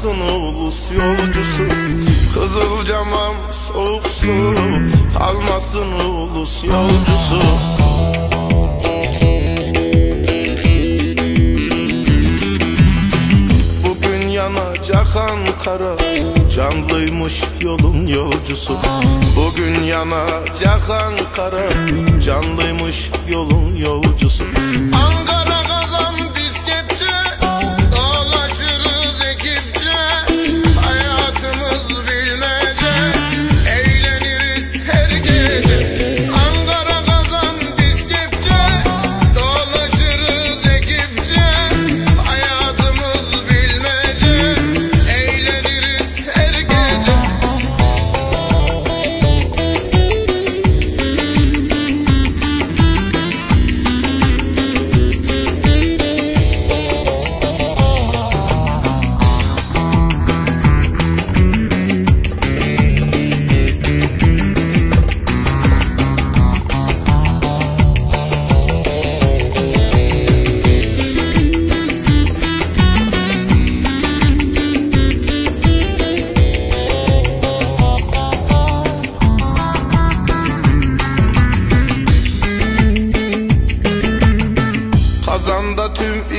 Kalmasın ulus yolcusu Kızılcamam soğuk su. Kalmasın ulus yolcusu Bugün yanacak Ankara. Canlıymış yolun yolcusu. Bugün yanacak Ankara. Canlıymış yolun yolcusu. Ankara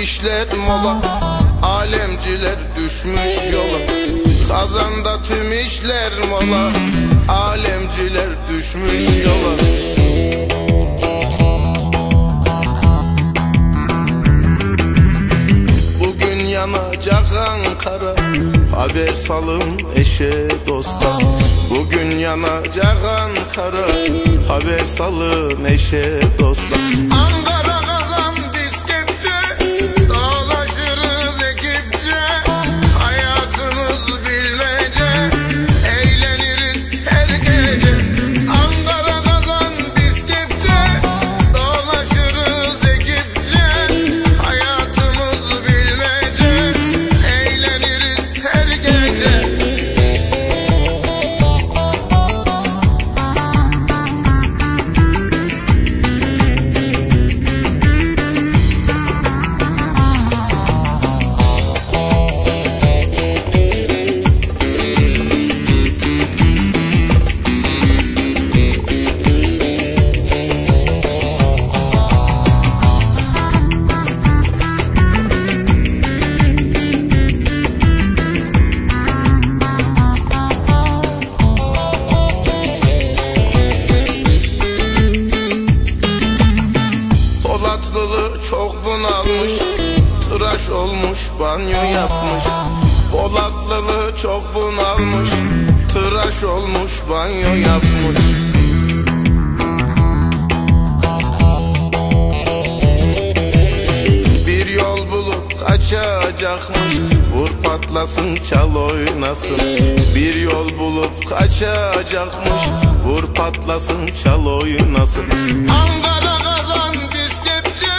işler mola. Alemciler düşmüş yola. Kazanda tüm işler mola. Alemciler düşmüş yola. Bugün yanacak Ankara. Haber salın eşe dosta. Bugün yanacak Ankara. Haber salın eşe dosta. Ankara Tıraş olmuş banyo yapmış. Polatlılı çok bunalmış. Tıraş olmuş banyo yapmış. Bir yol bulup kaçacakmış. Vur patlasın çal oynasın. Bir yol bulup kaçacakmış. Vur patlasın çal oynasın. Ankara kazan biz kepçe